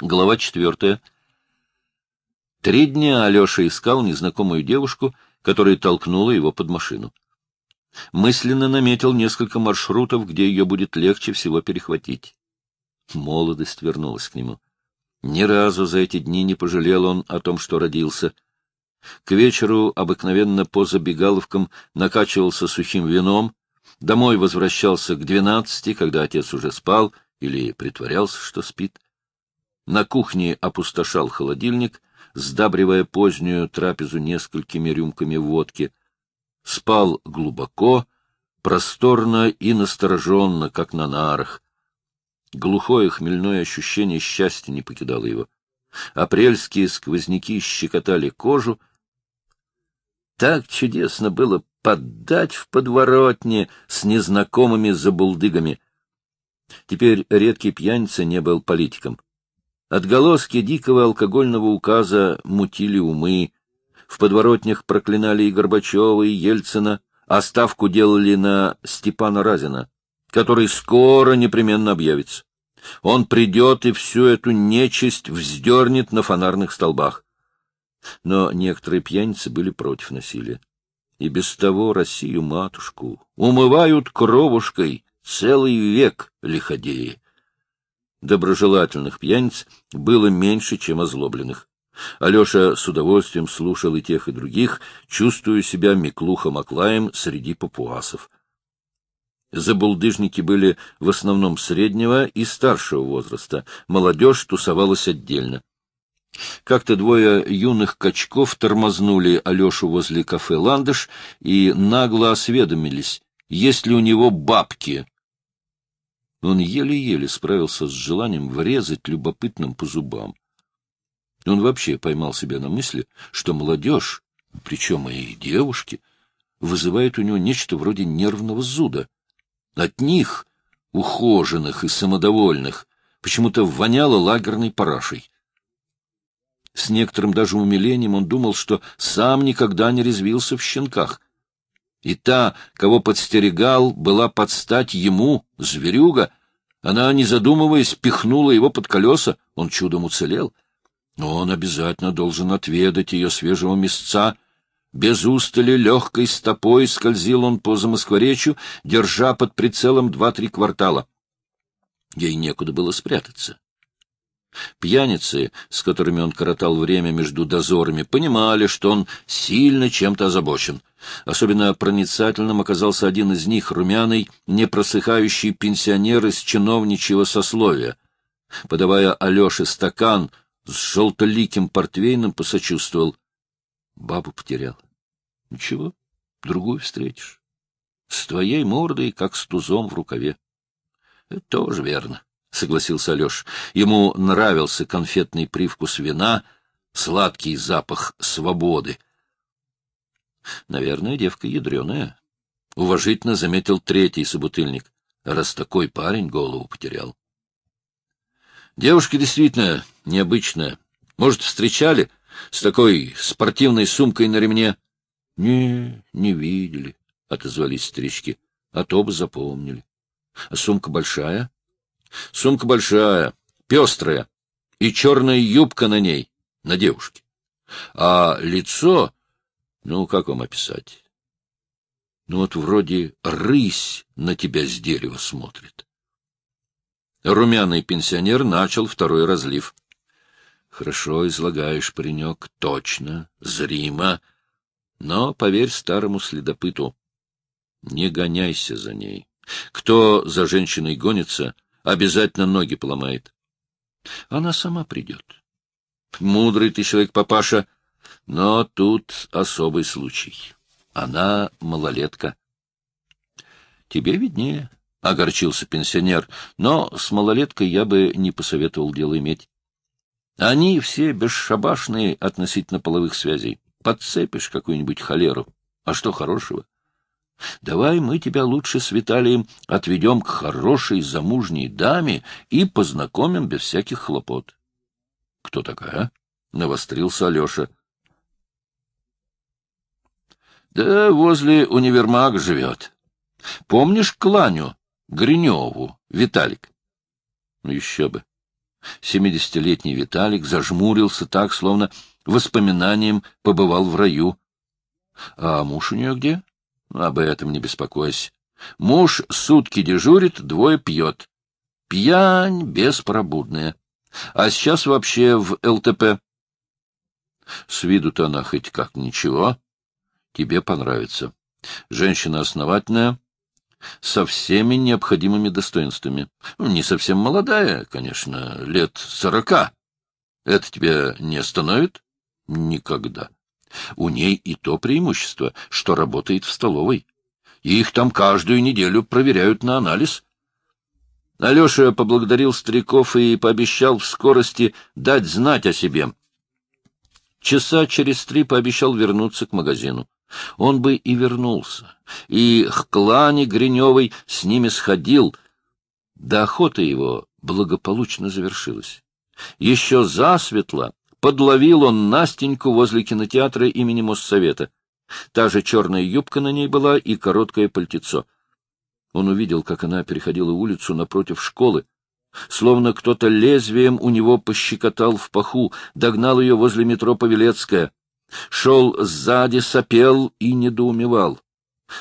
Глава четвертая. Три дня Алеша искал незнакомую девушку, которая толкнула его под машину. Мысленно наметил несколько маршрутов, где ее будет легче всего перехватить. Молодость вернулась к нему. Ни разу за эти дни не пожалел он о том, что родился. К вечеру обыкновенно по забегаловкам накачивался сухим вином, домой возвращался к двенадцати, когда отец уже спал или притворялся, что спит. На кухне опустошал холодильник, сдабривая позднюю трапезу несколькими рюмками водки. Спал глубоко, просторно и настороженно, как на нарах. Глухое хмельное ощущение счастья не покидало его. Апрельские сквозняки щекотали кожу. Так чудесно было поддать в подворотне с незнакомыми забулдыгами. Теперь редкий пьяница не был политиком. Отголоски дикого алкогольного указа мутили умы. В подворотнях проклинали и Горбачева, и Ельцина, а ставку делали на Степана Разина, который скоро непременно объявится. Он придет и всю эту нечисть вздернет на фонарных столбах. Но некоторые пьяницы были против насилия. И без того Россию-матушку умывают кровушкой целый век лиходеи. Доброжелательных пьяниц было меньше, чем озлобленных. Алеша с удовольствием слушал и тех, и других, чувствуя себя Миклухом-Аклаем среди папуасов. Забулдыжники были в основном среднего и старшего возраста, молодежь тусовалась отдельно. Как-то двое юных качков тормознули Алешу возле кафе «Ландыш» и нагло осведомились, есть ли у него бабки. Он еле-еле справился с желанием врезать любопытным по зубам. Он вообще поймал себя на мысли, что молодежь, причем и девушки, вызывает у него нечто вроде нервного зуда. От них, ухоженных и самодовольных, почему-то воняло лагерной парашей. С некоторым даже умилением он думал, что сам никогда не резвился в щенках, и та, кого подстерегал, была под стать ему, зверюга. Она, не задумываясь, пихнула его под колеса, он чудом уцелел. Но он обязательно должен отведать ее свежего мясца. Без устали легкой стопой скользил он по Замоскворечью, держа под прицелом два-три квартала. Ей некуда было спрятаться. Пьяницы, с которыми он коротал время между дозорами, понимали, что он сильно чем-то озабочен. Особенно проницательным оказался один из них, румяный, непросыхающий пенсионер из чиновничьего сословия. Подавая Алёше стакан с желтоликим портвейном, посочувствовал. Бабу потерял. Ничего, другую встретишь. С твоей мордой, как с тузом в рукаве. Это тоже верно. — согласился Алеша. Ему нравился конфетный привкус вина, сладкий запах свободы. Наверное, девка ядреная. Уважительно заметил третий собутыльник, раз такой парень голову потерял. Девушка действительно необычная. Может, встречали с такой спортивной сумкой на ремне? — Не, не видели, — отозвались старички. — А то бы запомнили. — А сумка большая? Сумка большая, пестрая, и черная юбка на ней, на девушке. А лицо, ну, как вам описать? Ну, вот вроде рысь на тебя с дерева смотрит. Румяный пенсионер начал второй разлив. Хорошо излагаешь, паренек, точно, зримо. Но, поверь старому следопыту, не гоняйся за ней. Кто за женщиной гонится — обязательно ноги поломает. Она сама придет. Мудрый ты человек, папаша, но тут особый случай. Она малолетка. Тебе виднее, — огорчился пенсионер, но с малолеткой я бы не посоветовал дело иметь. Они все бесшабашные относительно половых связей. Подцепишь какую-нибудь холеру. А что хорошего? Давай мы тебя лучше с Виталием отведем к хорошей замужней даме и познакомим без всяких хлопот. — Кто такая? — навострился Алеша. — Да возле универмага живет. Помнишь Кланю, Гриневу, Виталик? — Ну, еще бы. Семидесятилетний Виталик зажмурился так, словно воспоминанием побывал в раю. — А муж у нее где? — Об этом не беспокойся. Муж сутки дежурит, двое пьет. Пьянь беспробудная. А сейчас вообще в ЛТП. С виду-то она хоть как ничего. Тебе понравится. Женщина основательная, со всеми необходимыми достоинствами. Ну, не совсем молодая, конечно, лет сорока. Это тебя не остановит? Никогда. У ней и то преимущество, что работает в столовой. Их там каждую неделю проверяют на анализ. Алеша поблагодарил стариков и пообещал в скорости дать знать о себе. Часа через три пообещал вернуться к магазину. Он бы и вернулся, и к клане Гриневой с ними сходил. Да охота его благополучно завершилась. Еще засветло подловил он Настеньку возле кинотеатра имени Моссовета. Та же черная юбка на ней была и короткое пальтецо. Он увидел, как она переходила улицу напротив школы. Словно кто-то лезвием у него пощекотал в паху, догнал ее возле метро Павелецкая. Шел сзади, сопел и недоумевал.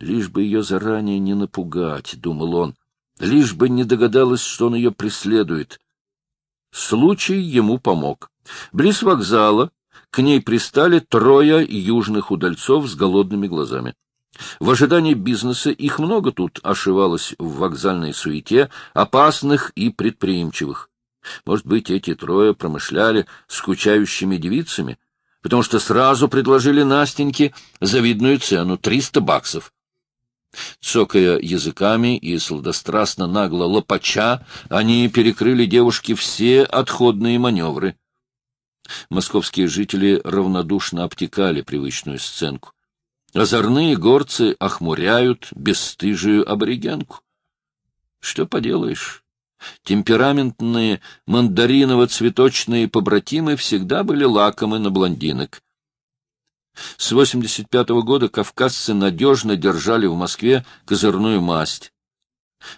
Лишь бы ее заранее не напугать, — думал он, — лишь бы не догадалась, что он ее преследует. Случай ему помог. Близ вокзала к ней пристали трое южных удальцов с голодными глазами. В ожидании бизнеса их много тут ошивалось в вокзальной суете, опасных и предприимчивых. Может быть, эти трое промышляли скучающими девицами, потому что сразу предложили Настеньке завидную цену — триста баксов. Цокая языками и сладострастно нагло лопача, они перекрыли девушке все отходные маневры. Московские жители равнодушно обтекали привычную сценку. Озорные горцы охмуряют бесстыжую аборигенку. Что поделаешь? Темпераментные мандариново-цветочные побратимы всегда были лакомы на блондинок. С 85 -го года кавказцы надежно держали в Москве козырную масть.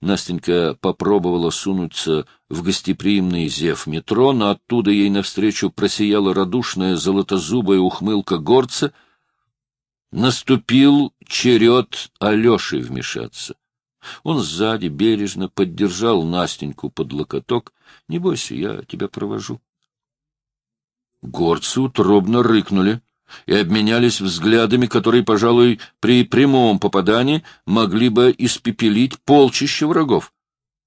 Настенька попробовала сунуться в гостеприимный зев метро, но оттуда ей навстречу просияла радушная золотозубая ухмылка горца. Наступил черед Алеши вмешаться. Он сзади бережно поддержал Настеньку под локоток. — Не бойся, я тебя провожу. Горцы утробно рыкнули и обменялись взглядами, которые, пожалуй, при прямом попадании могли бы испепелить полчища врагов.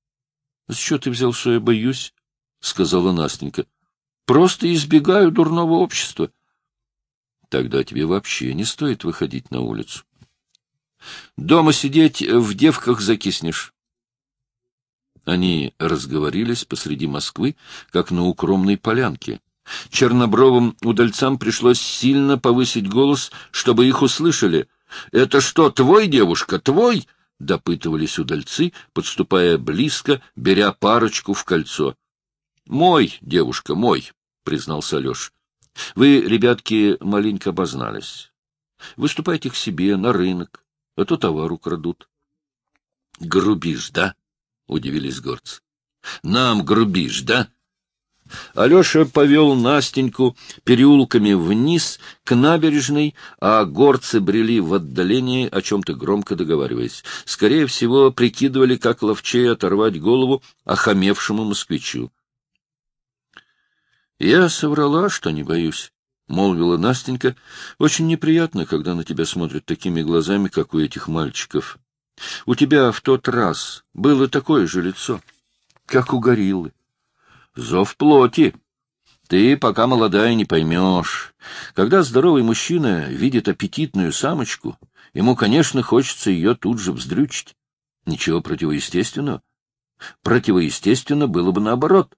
— С чего ты взял, что я боюсь? — сказала Настенька. — Просто избегаю дурного общества. — Тогда тебе вообще не стоит выходить на улицу. Дома сидеть в девках закиснешь. Они разговорились посреди Москвы, как на укромной полянке. Чернобровым удальцам пришлось сильно повысить голос, чтобы их услышали. — Это что, твой, девушка, твой? — допытывались удальцы, подступая близко, беря парочку в кольцо. — Мой, девушка, мой, — признался Алеша. — Вы, ребятки, маленько обознались. Выступайте к себе на рынок, а то товар украдут. — Грубишь, да? — удивились горцы. — Нам грубишь, да? — Алеша повел Настеньку переулками вниз к набережной, а горцы брели в отдалении, о чем-то громко договариваясь. Скорее всего, прикидывали, как ловчей оторвать голову охамевшему москвичу. — Я соврала, что не боюсь, — молвила Настенька. — Очень неприятно, когда на тебя смотрят такими глазами, как у этих мальчиков. У тебя в тот раз было такое же лицо, как у гориллы. Зов плоти. Ты, пока молодая, не поймешь. Когда здоровый мужчина видит аппетитную самочку, ему, конечно, хочется ее тут же вздрючить. Ничего противоестественного. Противоестественно было бы наоборот.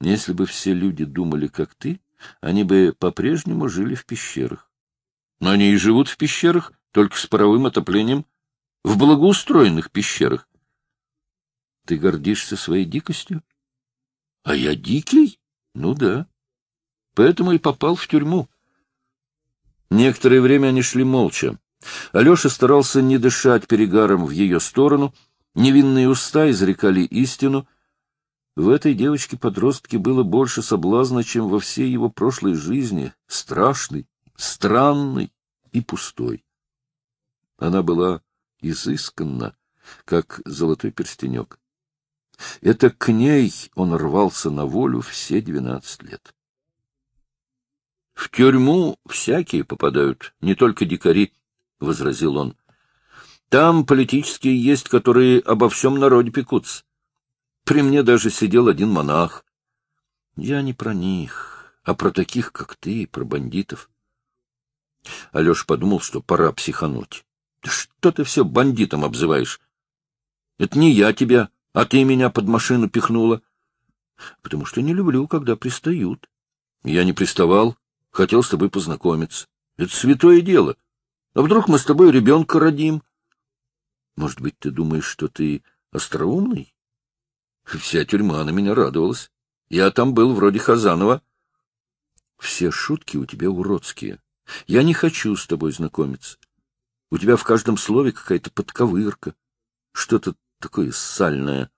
Если бы все люди думали, как ты, они бы по-прежнему жили в пещерах. Но они и живут в пещерах, только с паровым отоплением, в благоустроенных пещерах. Ты гордишься своей дикостью? А я дикий? Ну да. Поэтому и попал в тюрьму. Некоторое время они шли молча. Алеша старался не дышать перегаром в ее сторону, невинные уста изрекали истину. В этой девочке-подростке было больше соблазна, чем во всей его прошлой жизни, страшной, странной и пустой. Она была изысканна, как золотой перстенек. Это к ней он рвался на волю все двенадцать лет. В тюрьму всякие попадают, не только дикари, — возразил он. Там политические есть, которые обо всем народе пекутся. При мне даже сидел один монах. Я не про них, а про таких, как ты, про бандитов. Алеша подумал, что пора психануть. Что ты все бандитом обзываешь? Это не я тебя, а ты меня под машину пихнула. Потому что не люблю, когда пристают. Я не приставал, Хотел с тобой познакомиться. Это святое дело. А вдруг мы с тобой ребенка родим? Может быть, ты думаешь, что ты остроумный? Вся тюрьма на меня радовалась. Я там был вроде Хазанова. Все шутки у тебя уродские. Я не хочу с тобой знакомиться. У тебя в каждом слове какая-то подковырка. Что-то такое сальное.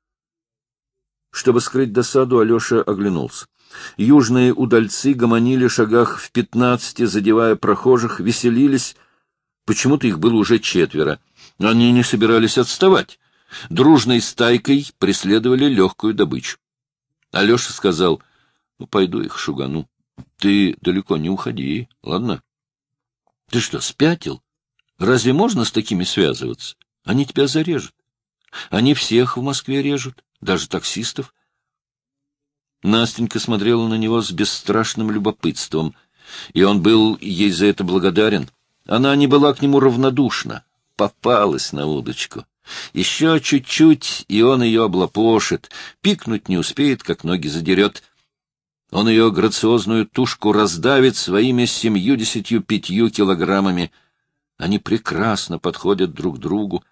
Чтобы скрыть досаду, Алеша оглянулся. Южные удальцы гомонили шагах в пятнадцати, задевая прохожих, веселились. Почему-то их было уже четверо. Они не собирались отставать. Дружной стайкой преследовали легкую добычу. Алеша сказал, ну, пойду их шугану. Ты далеко не уходи, ладно? Ты что, спятил? Разве можно с такими связываться? Они тебя зарежут. Они всех в Москве режут, даже таксистов. Настенька смотрела на него с бесстрашным любопытством, и он был ей за это благодарен. Она не была к нему равнодушна, попалась на удочку. Еще чуть-чуть, и он ее облапошит, пикнуть не успеет, как ноги задерет. Он ее грациозную тушку раздавит своими семьюдесятью пятью килограммами. Они прекрасно подходят друг другу.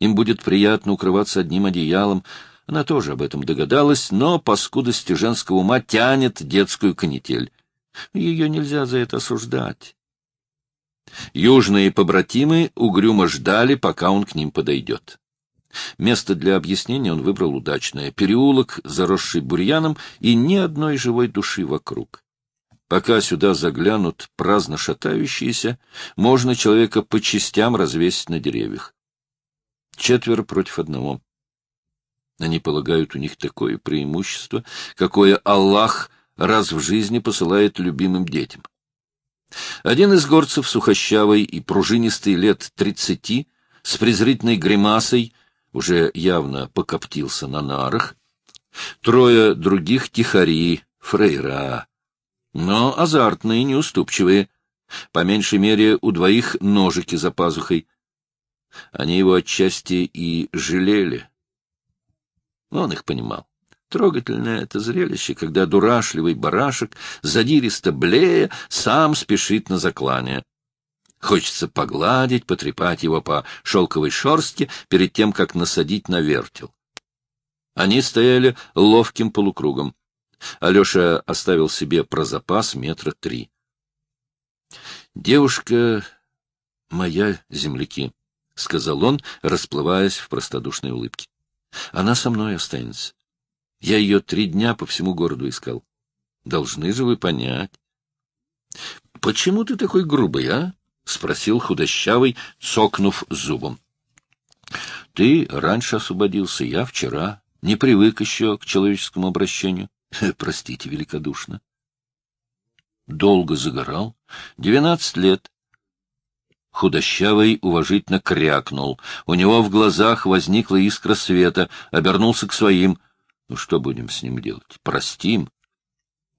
Им будет приятно укрываться одним одеялом, она тоже об этом догадалась, но по скудости женского ума тянет детскую канитель. Ее нельзя за это осуждать. Южные побратимы угрюмо ждали, пока он к ним подойдет. Место для объяснения он выбрал удачное. Переулок, заросший бурьяном, и ни одной живой души вокруг. Пока сюда заглянут праздно шатающиеся, можно человека по частям развесить на деревьях. Четверо против одного. Они полагают, у них такое преимущество, какое Аллах раз в жизни посылает любимым детям. Один из горцев, сухощавый и пружинистый лет тридцати, с презрительной гримасой, уже явно покоптился на нарах. Трое других тихари, фрейра, но азартные, неуступчивые. По меньшей мере, у двоих ножики за пазухой. Они его отчасти и жалели. Он их понимал. Трогательное это зрелище, когда дурашливый барашек, задиристо блея, сам спешит на заклание. Хочется погладить, потрепать его по шелковой шерстке перед тем, как насадить на вертел. Они стояли ловким полукругом. Алеша оставил себе про запас метра три. «Девушка моя, земляки», — сказал он, расплываясь в простодушной улыбке. Она со мной останется. Я ее три дня по всему городу искал. Должны же вы понять. — Почему ты такой грубый, а? — спросил худощавый, цокнув зубом. — Ты раньше освободился, я вчера. Не привык еще к человеческому обращению. Простите великодушно. Долго загорал. Двенадцать лет. Худощавый уважительно крякнул. У него в глазах возникла искра света, обернулся к своим. Ну, что будем с ним делать? Простим.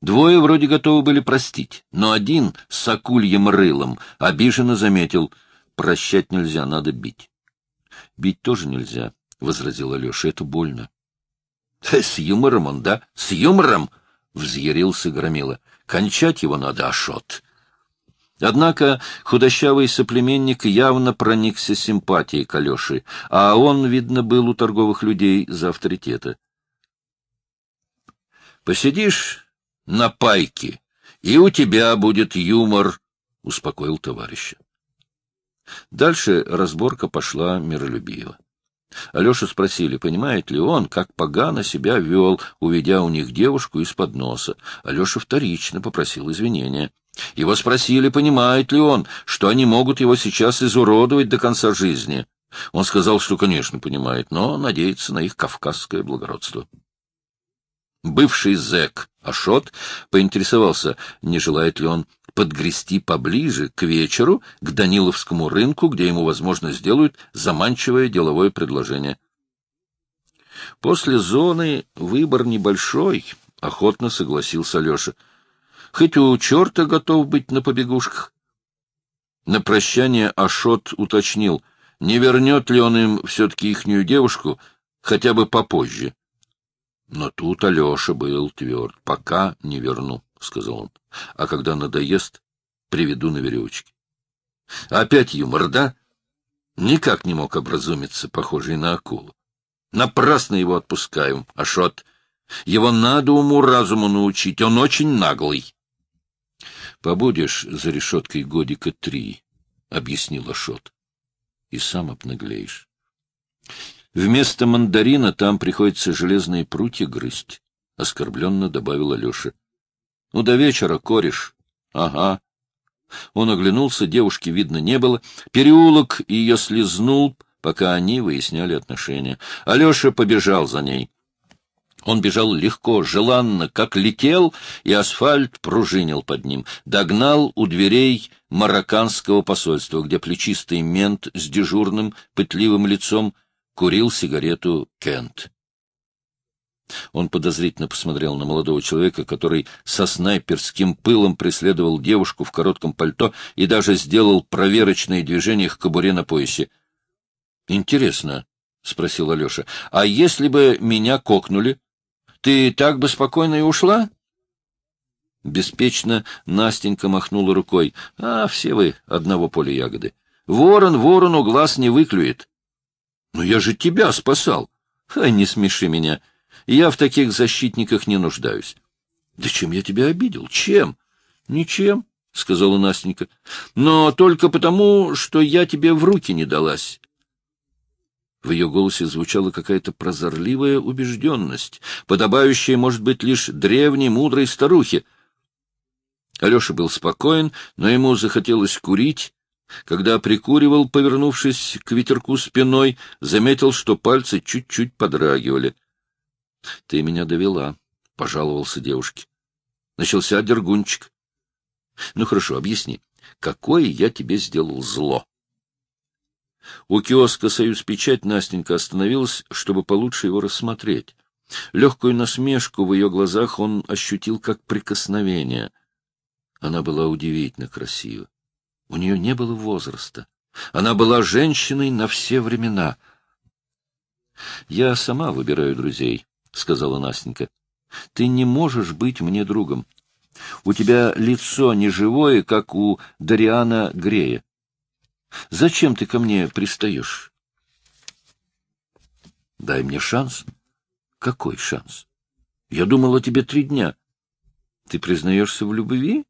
Двое вроде готовы были простить, но один с акульем рылом обиженно заметил. Прощать нельзя, надо бить. Бить тоже нельзя, — возразил Алеша, — это больно. — С юмором он, да? С юмором! — взъярился Громила. — Кончать его надо, Ашот. Однако худощавый соплеменник явно проникся симпатией к Алёше, а он, видно, был у торговых людей за авторитета. «Посидишь на пайке, и у тебя будет юмор», — успокоил товарища. Дальше разборка пошла миролюбиво. Алешу спросили, понимает ли он, как погано себя вел, уведя у них девушку из-под носа. Алеша вторично попросил извинения. Его спросили, понимает ли он, что они могут его сейчас изуродовать до конца жизни. Он сказал, что, конечно, понимает, но надеется на их кавказское благородство. Бывший зэк Ашот поинтересовался, не желает ли он подгрести поближе к вечеру к Даниловскому рынку, где ему, возможно, сделают заманчивое деловое предложение. После зоны выбор небольшой, — охотно согласился Алеша. Хоть у черта готов быть на побегушках. На прощание Ашот уточнил, не вернет ли он им все-таки ихнюю девушку хотя бы попозже. Но тут Алеша был тверд. — Пока не верну, — сказал он. — А когда надоест, приведу на веревочке. Опять юмор, да? Никак не мог образумиться, похожий на акулу. Напрасно его отпускаю, Ашот. Его надо уму-разуму научить, он очень наглый. — Побудешь за решеткой годика три, — объяснил Ашот, — и сам обнаглеешь. Вместо мандарина там приходится железные прутья грызть, — оскорбленно добавил Алеша. — Ну, до вечера, кореш. — Ага. Он оглянулся, девушки видно не было. Переулок ее слезнул, пока они выясняли отношения. Алеша побежал за ней. Он бежал легко, желанно, как летел, и асфальт пружинил под ним. Догнал у дверей марокканского посольства, где плечистый мент с дежурным, пытливым лицом курил сигарету Кент. Он подозрительно посмотрел на молодого человека, который со снайперским пылом преследовал девушку в коротком пальто и даже сделал проверочные движения к кобуре на поясе. — Интересно, — спросил Алеша, — а если бы меня кокнули, ты так бы спокойно и ушла? Беспечно Настенька махнула рукой. — А, все вы одного поля ягоды. Ворон ворону глаз не выклюет. Но я же тебя спасал. Ай, не смеши меня. Я в таких защитниках не нуждаюсь. Да чем я тебя обидел? Чем? Ничем, — сказала Настенька. Но только потому, что я тебе в руки не далась. В ее голосе звучала какая-то прозорливая убежденность, подобающая, может быть, лишь древней мудрой старухе. Алеша был спокоен, но ему захотелось курить, когда прикуривал, повернувшись к ветерку спиной, заметил, что пальцы чуть-чуть подрагивали. — Ты меня довела, — пожаловался девушке. Начался дергунчик. — Ну хорошо, объясни, какое я тебе сделал зло? У киоска «Союз Печать» Настенька остановилась, чтобы получше его рассмотреть. Легкую насмешку в ее глазах он ощутил как прикосновение. Она была удивительно красива. У нее не было возраста. Она была женщиной на все времена. — Я сама выбираю друзей, — сказала Настенька. — Ты не можешь быть мне другом. У тебя лицо не живое, как у Дариана Грея. Зачем ты ко мне пристаешь? — Дай мне шанс. — Какой шанс? Я думала тебе три дня. Ты признаешься в любви?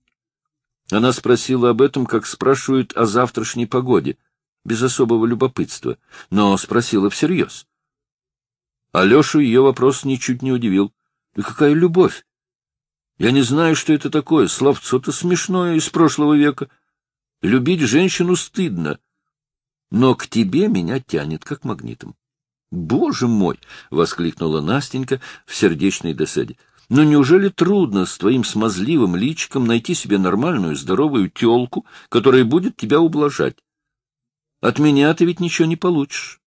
Она спросила об этом, как спрашивают о завтрашней погоде, без особого любопытства, но спросила всерьез. Алешу ее вопрос ничуть не удивил. — Да какая любовь? Я не знаю, что это такое. Словцо-то смешное из прошлого века. Любить женщину стыдно. Но к тебе меня тянет, как магнитом. — Боже мой! — воскликнула Настенька в сердечной досаде. Но неужели трудно с твоим смазливым личиком найти себе нормальную, здоровую тёлку, которая будет тебя ублажать? От меня ты ведь ничего не получишь.